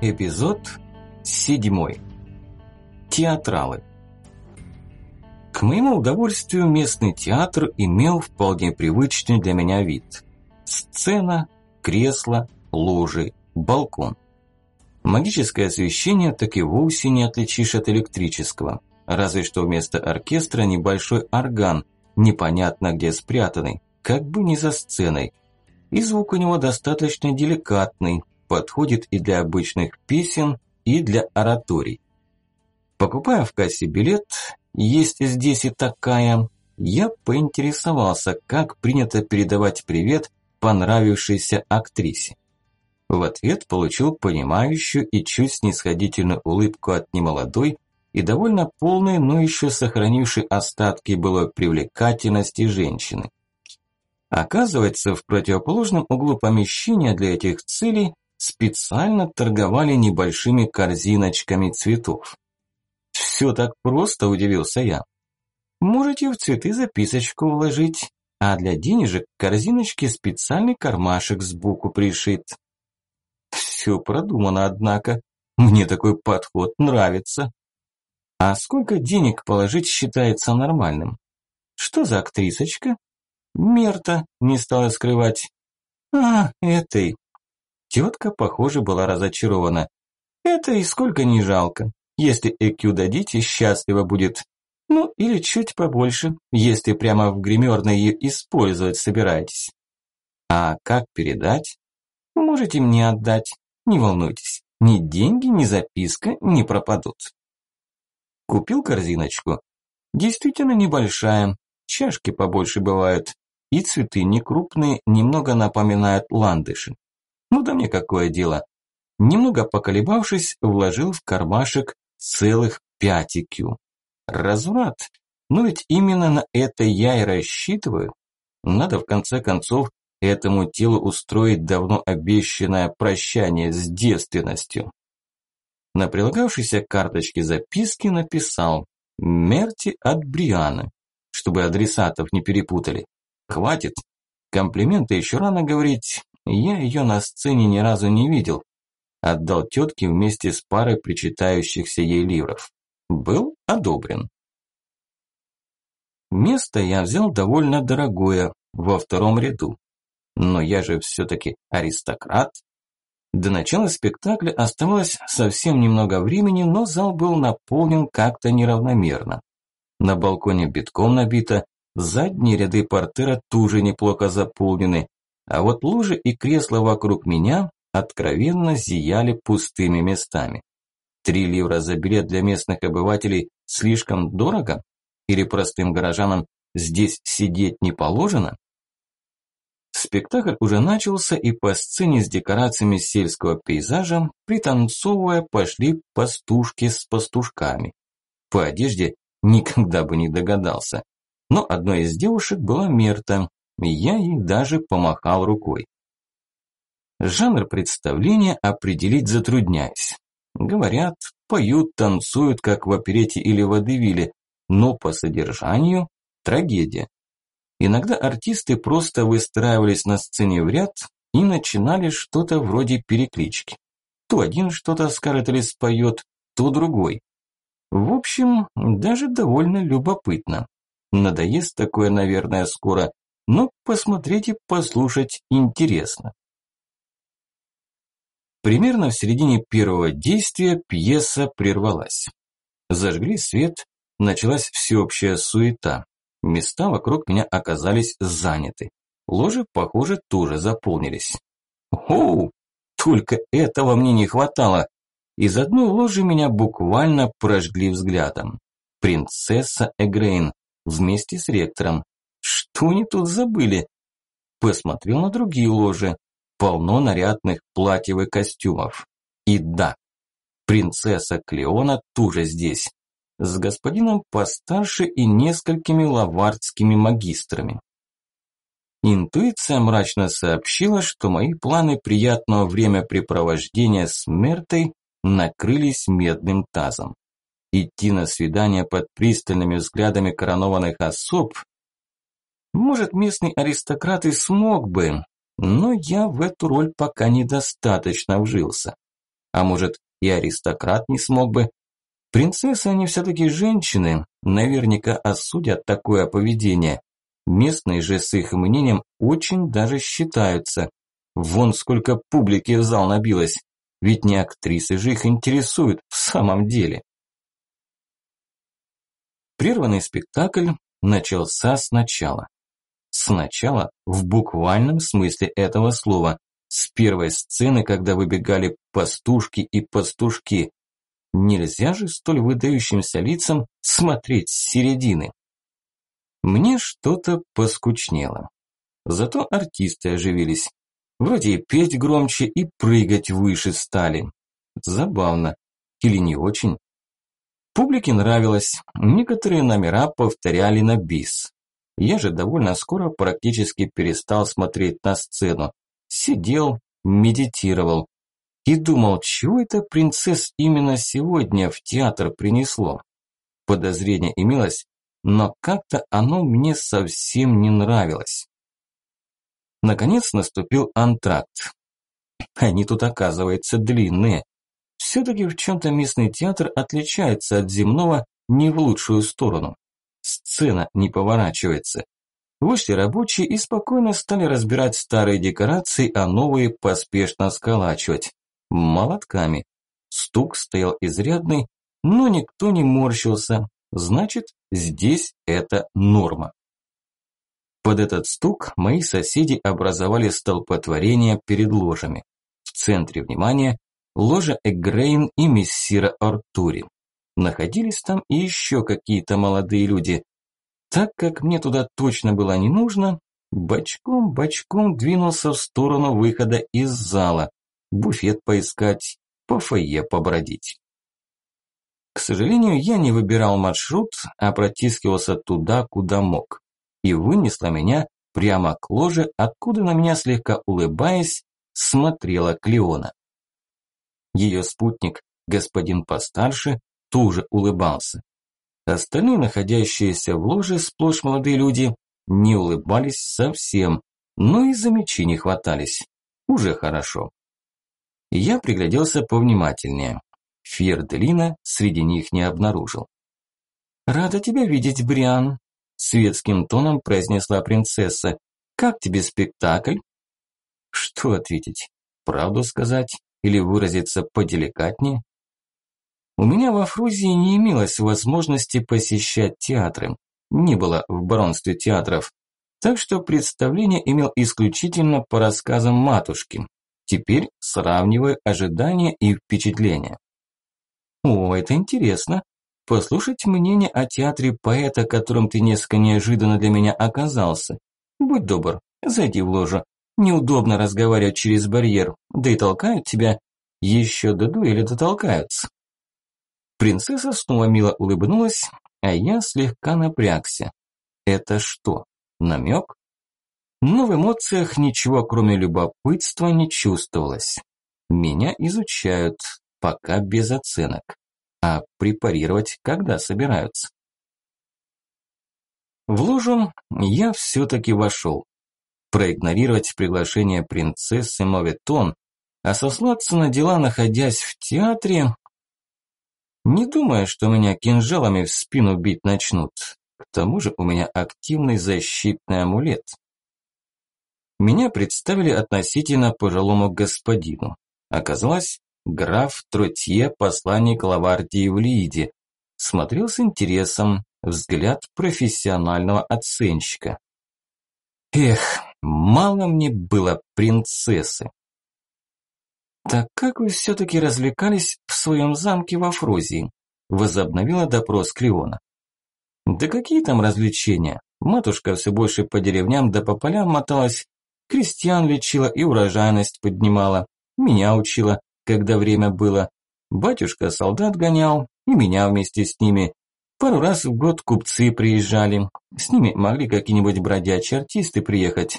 Эпизод 7. Театралы. К моему удовольствию местный театр имел вполне привычный для меня вид. Сцена, кресло, ложи, балкон. Магическое освещение так и вовсе не отличишь от электрического. Разве что вместо оркестра небольшой орган, непонятно где спрятанный, как бы не за сценой. И звук у него достаточно деликатный, подходит и для обычных песен, и для ораторий. Покупая в кассе билет, есть здесь и такая, я поинтересовался, как принято передавать привет понравившейся актрисе. В ответ получил понимающую и чуть снисходительную улыбку от немолодой и довольно полной, но еще сохранившей остатки былой привлекательности женщины. Оказывается, в противоположном углу помещения для этих целей специально торговали небольшими корзиночками цветов. Все так просто, удивился я. Можете в цветы записочку вложить, а для денежек к корзиночке специальный кармашек сбоку пришит. Все продумано, однако. Мне такой подход нравится. А сколько денег положить считается нормальным? Что за актрисочка? Мерта не стала скрывать. А, этой. Тетка, похоже, была разочарована. Это и сколько не жалко. Если ЭКЮ дадите, счастливо будет. Ну, или чуть побольше, если прямо в гримерной ее использовать собираетесь. А как передать? Можете мне отдать. Не волнуйтесь, ни деньги, ни записка не пропадут. Купил корзиночку. Действительно небольшая, чашки побольше бывают. И цветы не крупные, немного напоминают ландыши. Ну да мне какое дело. Немного поколебавшись, вложил в кармашек целых пять IQ. Разврат. Ну ведь именно на это я и рассчитываю. Надо в конце концов этому телу устроить давно обещанное прощание с девственностью. На прилагавшейся карточке записки написал «Мерти от Брианы», чтобы адресатов не перепутали. Хватит. Комплименты еще рано говорить, я ее на сцене ни разу не видел. Отдал тетке вместе с парой причитающихся ей ливров. Был одобрен. Место я взял довольно дорогое, во втором ряду. Но я же все-таки аристократ. До начала спектакля оставалось совсем немного времени, но зал был наполнен как-то неравномерно. На балконе битком набито, задние ряды портера тоже неплохо заполнены, а вот лужи и кресла вокруг меня откровенно зияли пустыми местами. Три ливра за билет для местных обывателей слишком дорого? Или простым горожанам здесь сидеть не положено? Спектакль уже начался, и по сцене с декорациями сельского пейзажа, пританцовывая, пошли пастушки с пастушками. По одежде никогда бы не догадался. Но одной из девушек была Мерта, я ей даже помахал рукой. Жанр представления определить затрудняюсь. Говорят, поют, танцуют, как в оперете или водевиле, но по содержанию – трагедия. Иногда артисты просто выстраивались на сцене в ряд и начинали что-то вроде переклички. То один что-то скажет или споет, то другой. В общем, даже довольно любопытно. Надоест такое, наверное, скоро, но посмотреть и послушать интересно. Примерно в середине первого действия пьеса прервалась. Зажгли свет, началась всеобщая суета. Места вокруг меня оказались заняты. Ложи, похоже, тоже заполнились. Оу! Только этого мне не хватало. Из одной ложи меня буквально прожгли взглядом. Принцесса Эгрейн вместе с ректором. Что они тут забыли? Посмотрел на другие ложи. Полно нарядных платьев и костюмов. И да, принцесса Клеона тоже здесь. С господином постарше и несколькими лавардскими магистрами. Интуиция мрачно сообщила, что мои планы приятного времяпрепровождения с Мертой накрылись медным тазом. Идти на свидание под пристальными взглядами коронованных особ может, местный аристократ и смог бы, но я в эту роль пока недостаточно вжился. А может, и аристократ не смог бы. Принцессы они все-таки женщины, наверняка осудят такое поведение. Местные же с их мнением очень даже считаются. Вон сколько публики в зал набилось. Ведь не актрисы же их интересуют в самом деле. Прерванный спектакль начался сначала. Сначала в буквальном смысле этого слова. С первой сцены, когда выбегали пастушки и пастушки. Нельзя же столь выдающимся лицам смотреть с середины. Мне что-то поскучнело. Зато артисты оживились. Вроде и петь громче, и прыгать выше стали. Забавно. Или не очень? Публике нравилось. Некоторые номера повторяли на бис. Я же довольно скоро практически перестал смотреть на сцену. Сидел, медитировал. И думал, чего это принцесс именно сегодня в театр принесло. Подозрение имелось, но как-то оно мне совсем не нравилось. Наконец наступил антракт. Они тут, оказывается, длинные. Все-таки в чем-то местный театр отличается от земного не в лучшую сторону. Сцена не поворачивается. Вышли рабочие и спокойно стали разбирать старые декорации, а новые поспешно сколачивать. Молотками. Стук стоял изрядный, но никто не морщился. Значит, здесь это норма. Под этот стук мои соседи образовали столпотворение перед ложами. В центре внимания ложа Эгрейн и мессира Артури. Находились там и еще какие-то молодые люди. Так как мне туда точно было не нужно, бочком-бочком двинулся в сторону выхода из зала, буфет поискать, по фойе побродить. К сожалению, я не выбирал маршрут, а протискивался туда, куда мог и вынесла меня прямо к ложе, откуда на меня слегка улыбаясь, смотрела Клеона. Ее спутник, господин постарше, тоже улыбался. Остальные, находящиеся в ложе, сплошь молодые люди, не улыбались совсем, но и за мечи не хватались. Уже хорошо. Я пригляделся повнимательнее. Фьерделина среди них не обнаружил. «Рада тебя видеть, Бриан», Светским тоном произнесла принцесса. «Как тебе спектакль?» Что ответить? Правду сказать? Или выразиться поделикатнее? У меня во Фрузии не имелось возможности посещать театры. Не было в баронстве театров. Так что представление имел исключительно по рассказам матушки. Теперь сравниваю ожидания и впечатления. О, это интересно послушать мнение о театре поэта, которым ты несколько неожиданно для меня оказался. Будь добр, зайди в ложу. Неудобно разговаривать через барьер, да и толкают тебя. Еще до дуэли дотолкаются. Принцесса снова мило улыбнулась, а я слегка напрягся. Это что, намек? Но в эмоциях ничего, кроме любопытства, не чувствовалось. Меня изучают, пока без оценок. А препарировать когда собираются? В лужу я все-таки вошел. Проигнорировать приглашение принцессы Моветон, а сослаться на дела, находясь в театре, не думая, что меня кинжалами в спину бить начнут. К тому же у меня активный защитный амулет. Меня представили относительно пожилому господину. Оказалось, Граф Тротье, посланник Лавардии в Лииде. Смотрел с интересом, взгляд профессионального оценщика. Эх, мало мне было принцессы. «Так как вы все-таки развлекались в своем замке во Фрозии?» Возобновила допрос Криона. «Да какие там развлечения? Матушка все больше по деревням да по полям моталась, крестьян лечила и урожайность поднимала, меня учила, когда время было. Батюшка солдат гонял, и меня вместе с ними. Пару раз в год купцы приезжали. С ними могли какие-нибудь бродячие артисты приехать.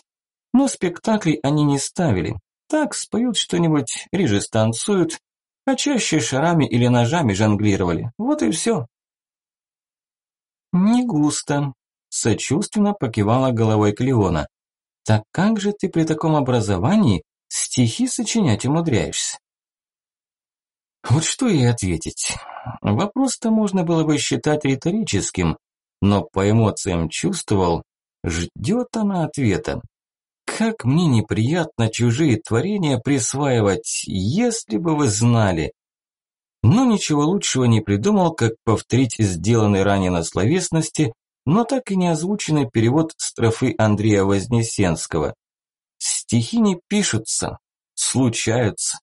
Но спектаклей они не ставили. Так споют что-нибудь, реже станцуют, а чаще шарами или ножами жонглировали. Вот и все. «Не густо», – сочувственно покивала головой Клеона. «Так как же ты при таком образовании стихи сочинять умудряешься?» Вот что ей ответить? Вопрос-то можно было бы считать риторическим, но по эмоциям чувствовал, ждет она ответа. Как мне неприятно чужие творения присваивать, если бы вы знали. Но ничего лучшего не придумал, как повторить сделанный ранее на словесности, но так и не озвученный перевод строфы Андрея Вознесенского. Стихи не пишутся, случаются.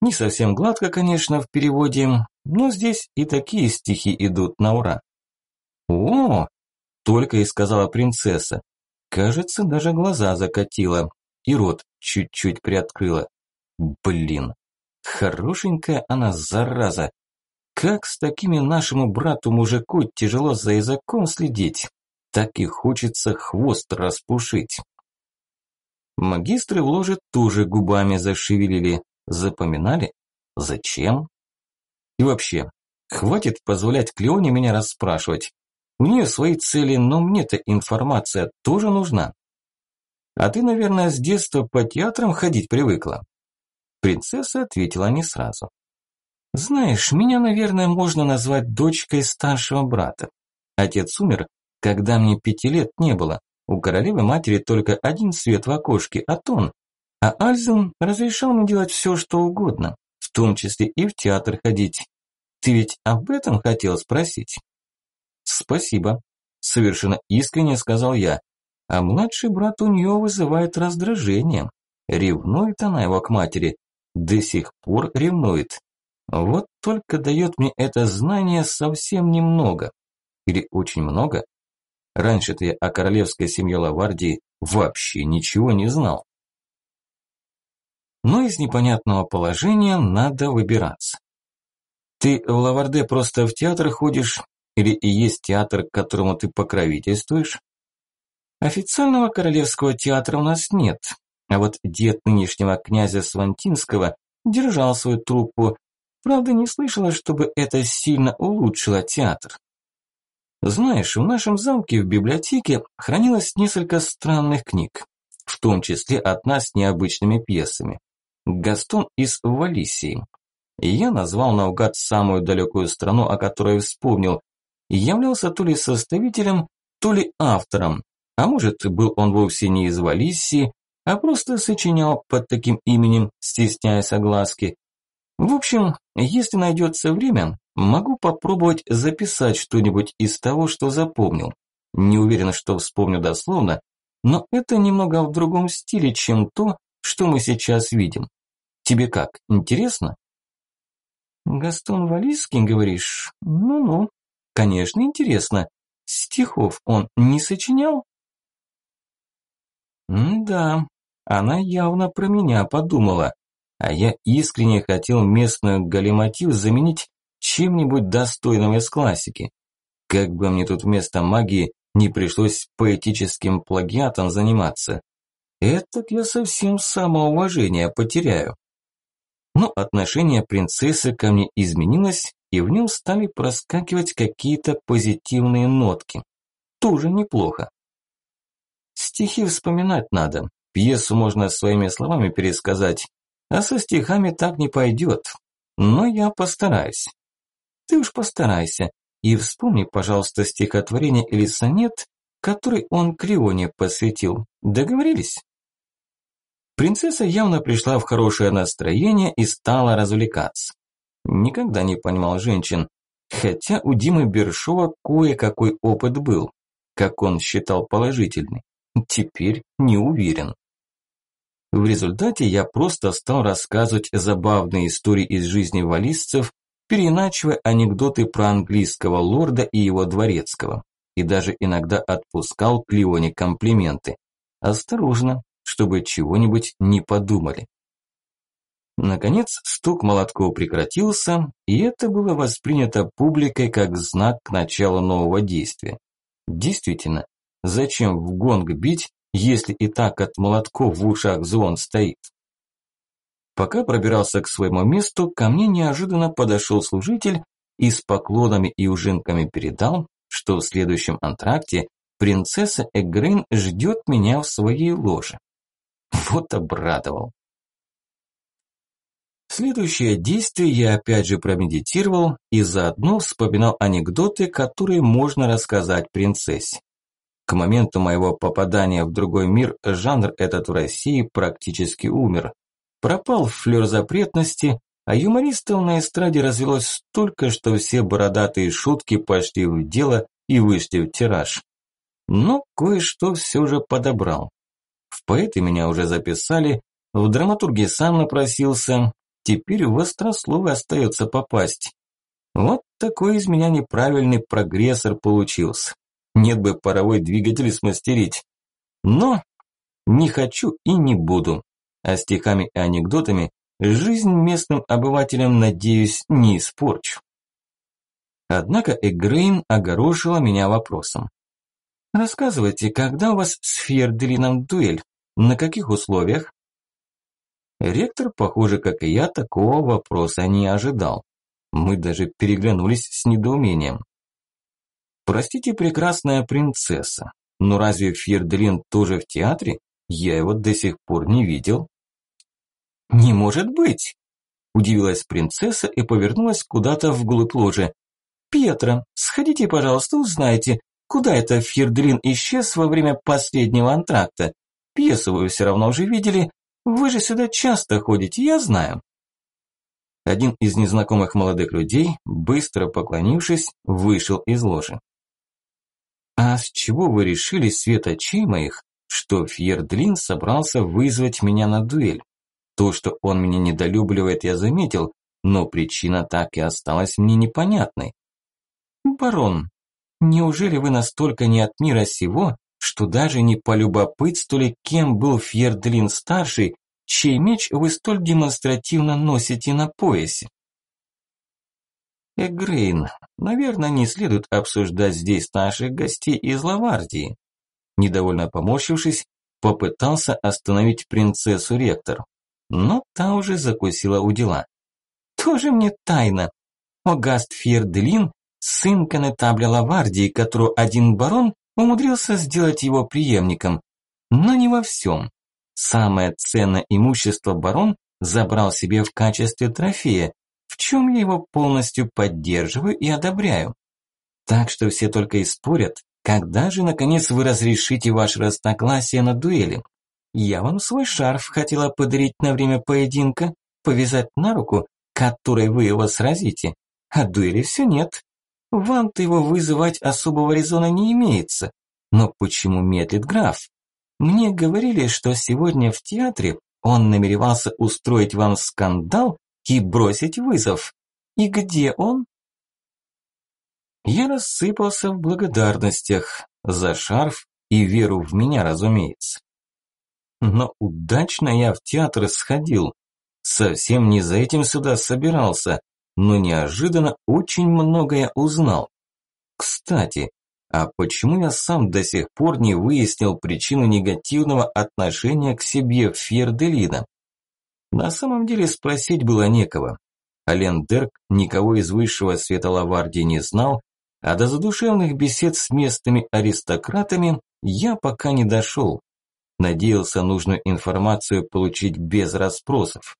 Не совсем гладко, конечно, в переводе, но здесь и такие стихи идут на ура. «О!» – только и сказала принцесса. Кажется, даже глаза закатила и рот чуть-чуть приоткрыла. Блин, хорошенькая она зараза. Как с такими нашему брату-мужику тяжело за языком следить, так и хочется хвост распушить. Магистры в ложе тоже губами зашевелили, запоминали? Зачем? И вообще, хватит позволять Клеоне меня расспрашивать. У нее свои цели, но мне-то информация тоже нужна. А ты, наверное, с детства по театрам ходить привыкла. Принцесса ответила не сразу. Знаешь, меня, наверное, можно назвать дочкой старшего брата. Отец умер, когда мне пяти лет не было. У королевы матери только один свет в окошке, а тон. А Альзен разрешал мне делать все, что угодно, в том числе и в театр ходить. Ты ведь об этом хотел спросить? «Спасибо», – совершенно искренне сказал я. А младший брат у нее вызывает раздражение. Ревнует она его к матери. До сих пор ревнует. Вот только дает мне это знание совсем немного. Или очень много. Раньше-то я о королевской семье Лавардии вообще ничего не знал. Но из непонятного положения надо выбираться. Ты в Лаварде просто в театр ходишь или и есть театр, которому ты покровительствуешь? Официального королевского театра у нас нет, а вот дед нынешнего князя Свантинского держал свою труппу. Правда, не слышала, чтобы это сильно улучшило театр. Знаешь, в нашем замке в библиотеке хранилось несколько странных книг, в том числе одна с необычными пьесами. Гастон из Валисии. Я назвал наугад самую далекую страну, о которой вспомнил, являлся то ли составителем, то ли автором, а может, был он вовсе не из Валиссии, а просто сочинял под таким именем, стесняя согласки. В общем, если найдется время, могу попробовать записать что-нибудь из того, что запомнил. Не уверен, что вспомню дословно, но это немного в другом стиле, чем то, что мы сейчас видим. Тебе как, интересно? Гастон Валийский, говоришь? Ну-ну. Конечно, интересно. Стихов он не сочинял? да, она явно про меня подумала. А я искренне хотел местную галиматив заменить чем-нибудь достойным из классики. Как бы мне тут вместо магии не пришлось поэтическим плагиатом заниматься. Это я совсем самоуважение потеряю. Но отношение принцессы ко мне изменилось, и в нем стали проскакивать какие-то позитивные нотки. Тоже неплохо. Стихи вспоминать надо, пьесу можно своими словами пересказать, а со стихами так не пойдет. Но я постараюсь. Ты уж постарайся и вспомни, пожалуйста, стихотворение или сонет, который он Крионе посвятил. Договорились? Принцесса явно пришла в хорошее настроение и стала развлекаться. Никогда не понимал женщин, хотя у Димы Бершова кое-какой опыт был, как он считал положительный. Теперь не уверен. В результате я просто стал рассказывать забавные истории из жизни валисцев, переиначивая анекдоты про английского лорда и его дворецкого. И даже иногда отпускал Клеоне комплименты. Осторожно, чтобы чего-нибудь не подумали. Наконец стук молотков прекратился, и это было воспринято публикой как знак начала нового действия. Действительно, зачем в гонг бить, если и так от молотков в ушах звон стоит? Пока пробирался к своему месту, ко мне неожиданно подошел служитель и с поклонами и ужинками передал, что в следующем антракте принцесса Эгрейн ждет меня в своей ложе. Вот обрадовал. Следующее действие я опять же промедитировал и заодно вспоминал анекдоты, которые можно рассказать принцессе. К моменту моего попадания в другой мир жанр этот в России практически умер. Пропал флёр запретности, а юмористов на эстраде развелось столько, что все бородатые шутки пошли в дело и вышли в тираж. Но кое-что все же подобрал. В поэты меня уже записали, в драматурги сам напросился, теперь в острословы остается попасть. Вот такой из меня неправильный прогрессор получился. Нет бы паровой двигатель смастерить. Но не хочу и не буду. А стихами и анекдотами жизнь местным обывателям, надеюсь, не испорчу. Однако Эгрейн огорошила меня вопросом. Рассказывайте, когда у вас с Фьерделином дуэль? На каких условиях? Ректор, похоже, как и я, такого вопроса не ожидал. Мы даже переглянулись с недоумением. Простите, прекрасная принцесса, но разве Фьерделин тоже в театре? Я его до сих пор не видел. Не может быть! Удивилась принцесса и повернулась куда-то вглубь ложи. Петра, сходите, пожалуйста, узнайте, Куда это Фьердлин исчез во время последнего антракта? Пьесу вы все равно уже видели. Вы же сюда часто ходите, я знаю. Один из незнакомых молодых людей, быстро поклонившись, вышел из ложи. «А с чего вы решили, свет очей моих, что Фьердлин собрался вызвать меня на дуэль? То, что он меня недолюбливает, я заметил, но причина так и осталась мне непонятной. «Барон, Неужели вы настолько не от мира сего, что даже не полюбопытствовали, кем был Фьердлин-старший, чей меч вы столь демонстративно носите на поясе? Эгрейн, наверное, не следует обсуждать здесь наших гостей из Лавардии. Недовольно поморщившись, попытался остановить принцессу ректор, но та уже закусила у дела. Тоже мне тайна. Огаст Фьердлин сын конетабля Лавардии, которого один барон умудрился сделать его преемником. Но не во всем. Самое ценное имущество барон забрал себе в качестве трофея, в чем я его полностью поддерживаю и одобряю. Так что все только и спорят, когда же, наконец, вы разрешите ваше разногласие на дуэли. Я вам свой шарф хотела подарить на время поединка, повязать на руку, которой вы его сразите, а дуэли все нет. Вам-то его вызывать особого резона не имеется. Но почему медлит граф? Мне говорили, что сегодня в театре он намеревался устроить вам скандал и бросить вызов. И где он? Я рассыпался в благодарностях за шарф и веру в меня, разумеется. Но удачно я в театр сходил. Совсем не за этим сюда собирался но неожиданно очень многое узнал. Кстати, а почему я сам до сих пор не выяснил причину негативного отношения к себе Фьерделина? На самом деле спросить было некого. Ален Дерк никого из высшего света Лавардии не знал, а до задушевных бесед с местными аристократами я пока не дошел. Надеялся нужную информацию получить без расспросов.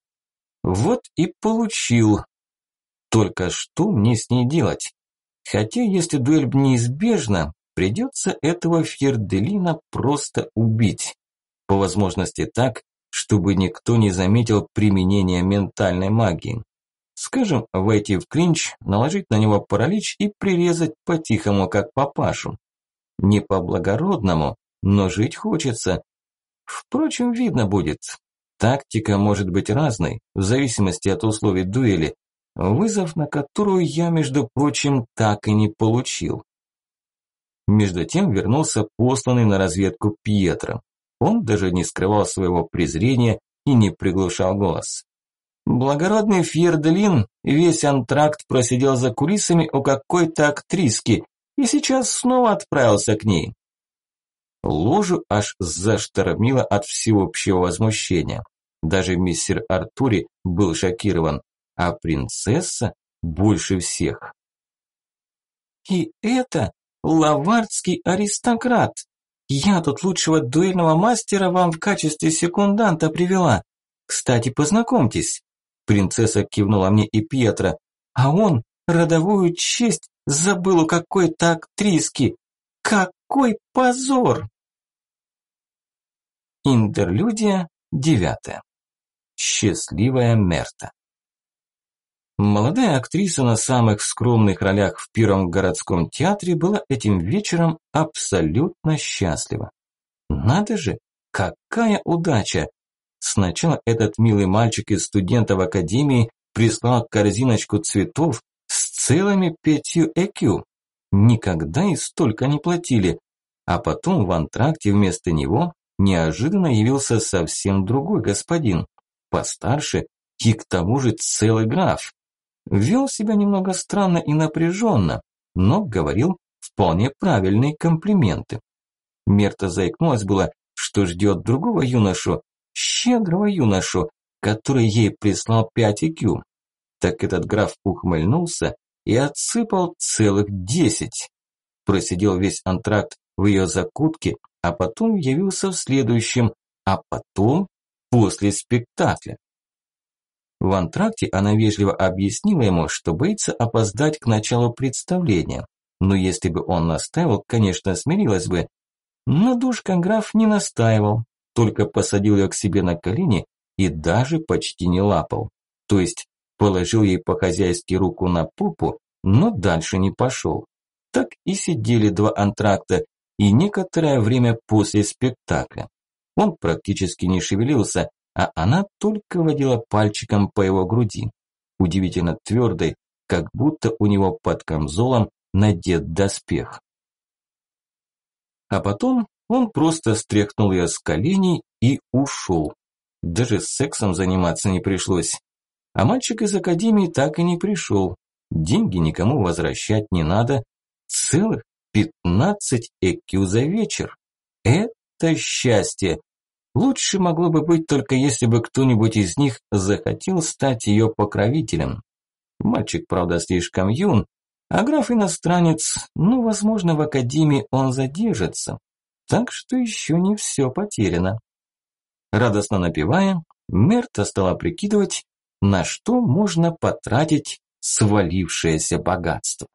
Вот и получил, только что мне с ней делать? Хотя, если дуэль неизбежна, придется этого Фьерделина просто убить. По возможности так, чтобы никто не заметил применения ментальной магии. Скажем, войти в клинч, наложить на него паралич и прирезать по-тихому, как папашу. Не по-благородному, но жить хочется. Впрочем, видно будет. Тактика может быть разной, в зависимости от условий дуэли, вызов на которую я, между прочим, так и не получил. Между тем вернулся посланный на разведку Пьетро. Он даже не скрывал своего презрения и не приглушал голос. Благородный Фьерделин весь антракт просидел за кулисами у какой-то актриски и сейчас снова отправился к ней. Ложу аж заштормило от всеобщего возмущения. Даже мистер Артури был шокирован а принцесса больше всех. И это лавардский аристократ. Я тут лучшего дуэльного мастера вам в качестве секунданта привела. Кстати, познакомьтесь. Принцесса кивнула мне и Пьетро. А он родовую честь забыл у какой-то актриски. Какой позор! Интерлюдия девятая. Счастливая Мерта. Молодая актриса на самых скромных ролях в первом городском театре была этим вечером абсолютно счастлива. Надо же, какая удача! Сначала этот милый мальчик из студентов академии прислал корзиночку цветов с целыми пятью ЭКЮ. Никогда и столько не платили. А потом в антракте вместо него неожиданно явился совсем другой господин, постарше и к тому же целый граф. Вел себя немного странно и напряженно, но говорил вполне правильные комплименты. Мерта заикнулась было, что ждет другого юношу, щедрого юношу, который ей прислал 5 IQ. Так этот граф ухмыльнулся и отсыпал целых 10. Просидел весь антракт в ее закутке, а потом явился в следующем, а потом после спектакля. В антракте она вежливо объяснила ему, что боится опоздать к началу представления. Но если бы он настаивал, конечно, смирилась бы. Но душка граф не настаивал, только посадил ее к себе на колени и даже почти не лапал. То есть положил ей по-хозяйски руку на попу, но дальше не пошел. Так и сидели два антракта, и некоторое время после спектакля. Он практически не шевелился, а она только водила пальчиком по его груди. Удивительно твердой, как будто у него под камзолом надет доспех. А потом он просто стряхнул ее с коленей и ушел. Даже сексом заниматься не пришлось. А мальчик из академии так и не пришел. Деньги никому возвращать не надо. Целых 15 ЭКЮ за вечер. Это счастье. Лучше могло бы быть только если бы кто-нибудь из них захотел стать ее покровителем. Мальчик, правда, слишком юн, а граф иностранец, ну, возможно, в академии он задержится. Так что еще не все потеряно. Радостно напевая, Мерта стала прикидывать, на что можно потратить свалившееся богатство.